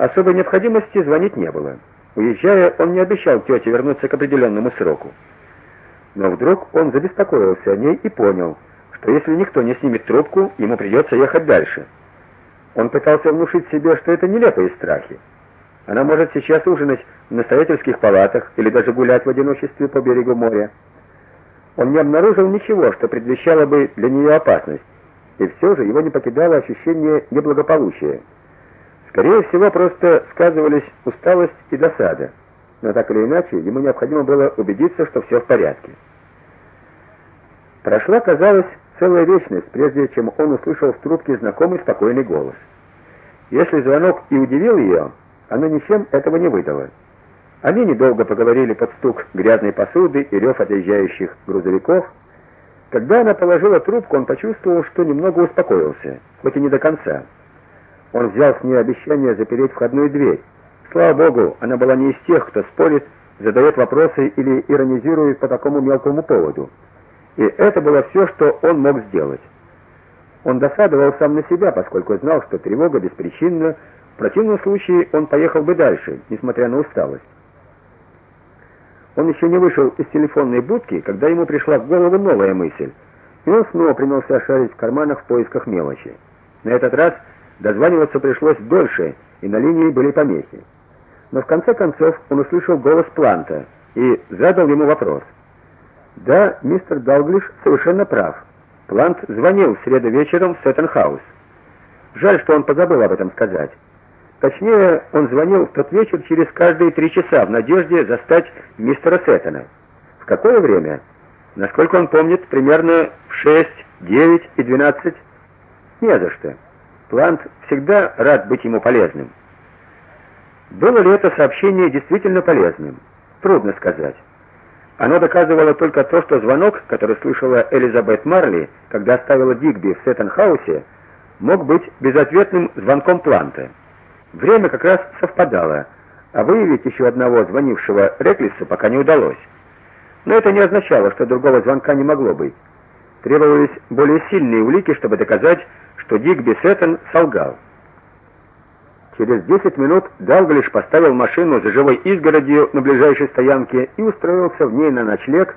Особой необходимости звонить не было. Уезжая, он не обещал тете вернуться к определенному сроку. Но вдруг он забеспокоился о ней и понял, что если никто не снимет трубку, ему придется ехать дальше. Он пытался внушить себе, что это нелепые страхи. Она может сейчас ужинать в настоятельских палатах или даже гулять в одиночестве по берегу моря. Он не обнаружил ничего, что предвещало бы для нее опасность, и все же его не покидало ощущение неблагополучия. Скорее всего, просто сказывались усталость и досада. Но так или иначе, ему необходимо было убедиться, что все в порядке. Прошла, казалось, целая вечность, прежде чем он услышал в трубке знакомый спокойный голос. Если звонок и удивил ее, она ничем этого не выдала. Они недолго поговорили под стук грязной посуды и рев отъезжающих грузовиков. Когда она положила трубку, он почувствовал, что немного успокоился, хоть и не до конца. Он взял с нее обещание запереть входную дверь. Слава богу, она была не из тех, кто спорит, задает вопросы или иронизирует по такому мелкому поводу. И это было все, что он мог сделать. Он досадовал сам на себя, поскольку знал, что тревога беспричинна, в противном случае он поехал бы дальше, несмотря на усталость. Он еще не вышел из телефонной будки, когда ему пришла в голову новая мысль, и он снова принялся шарить в карманах в поисках мелочи. На этот раз дозваниваться пришлось дольше, и на линии были помехи. Но в конце концов он услышал голос Планта и задал ему вопрос. Да, мистер Далглиш совершенно прав. Плант звонил в среду вечером в Сеттенхаус. Жаль, что он позабыл об этом сказать. Точнее, он звонил в тот вечер через каждые три часа в надежде застать мистера Сеттена. В какое время? Насколько он помнит, примерно в 6, 9 и 12. Не за что. Плант всегда рад быть ему полезным. Было ли это сообщение действительно полезным? Трудно сказать. Оно доказывало только то, что звонок, который слышала Элизабет Марли, когда оставила Дигби в Сеттенхаусе, мог быть безответным звонком Планта. Время как раз совпадало, а выявить еще одного звонившего Реклиса пока не удалось. Но это не означало, что другого звонка не могло быть. Требовались более сильные улики, чтобы доказать, что Дигби Сеттон солгал. Через 10 минут Далглиш поставил машину за живой изгородью на ближайшей стоянке и устроился в ней на ночлег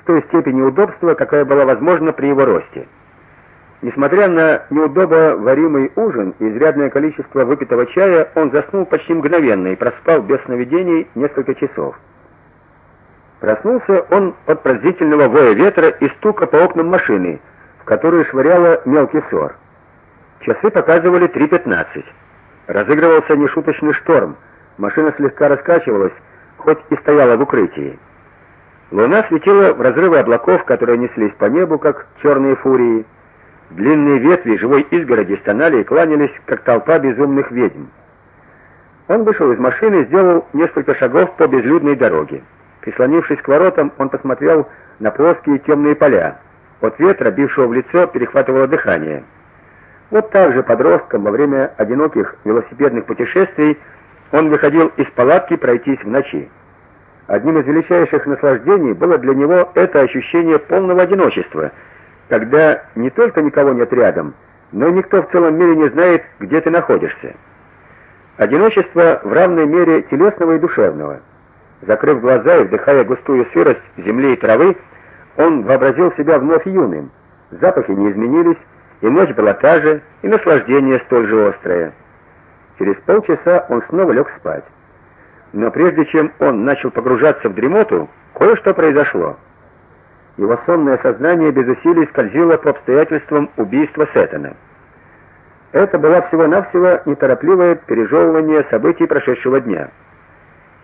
с той степенью удобства, какая была возможна при его росте. Несмотря на неудобоваримый ужин и изрядное количество выпитого чая, он заснул почти мгновенно и проспал без сновидений несколько часов. Проснулся он от пронзительного воя ветра и стука по окнам машины, в которую швыряло мелкий сор. Часы показывали 3:15. Разыгрывался нешуточный шторм. Машина слегка раскачивалась, хоть и стояла в укрытии. Луна светила в разрывы облаков, которые неслись по небу как черные фурии. Длинные ветви живой изгороди стонали и кланялись, как толпа безумных ведьм. Он вышел из машины и сделал несколько шагов по безлюдной дороге. Прислонившись к воротам, он посмотрел на плоские темные поля. От ветра, бившего в лицо, перехватывало дыхание. Вот так же подростком во время одиноких велосипедных путешествий он выходил из палатки пройтись в ночи. Одним из величайших наслаждений было для него это ощущение полного одиночества, когда не только никого нет рядом, но и никто в целом мире не знает, где ты находишься. Одиночество в равной мере телесного и душевного. Закрыв глаза и вдыхая густую сырость земли и травы, он вообразил себя вновь юным. Запахи не изменились, и ночь была та же, и наслаждение столь же острое. Через полчаса он снова лег спать. Но прежде чем он начал погружаться в дремоту, кое-что произошло. Его сонное сознание без усилий скользило по обстоятельствам убийства Сеттона. Это было всего-навсего неторопливое пережевывание событий прошедшего дня.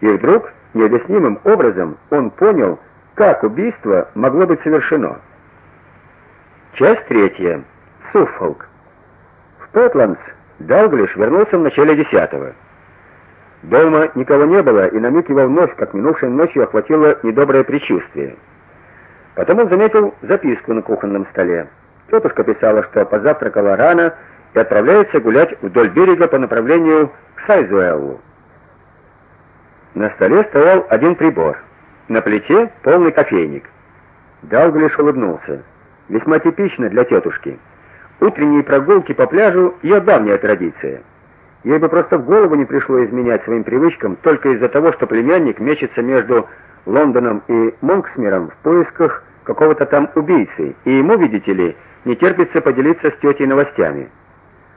И вдруг, необъяснимым образом, он понял, как убийство могло быть совершено. Часть третья. Суффолк. В Потландс Далглиш вернулся в начале десятого. Дома никого не было, и на миг его вновь, как минувшей ночью, охватило недоброе предчувствие. Потом он заметил записку на кухонном столе. Тетушка писала, что позавтракала рано и отправляется гулять вдоль берега по направлению к Сайзуэллу. На столе стоял один прибор. На плите полный кофейник. Далглиш улыбнулся. Весьма типично для тетушки. Утренние прогулки по пляжу ее давняя традиция. Ей бы просто в голову не пришло изменять своим привычкам только из-за того, что племянник мечется между Лондоном и Монксмиром в поисках какого-то там убийцы, и ему, видите ли, не терпится поделиться с тетей новостями.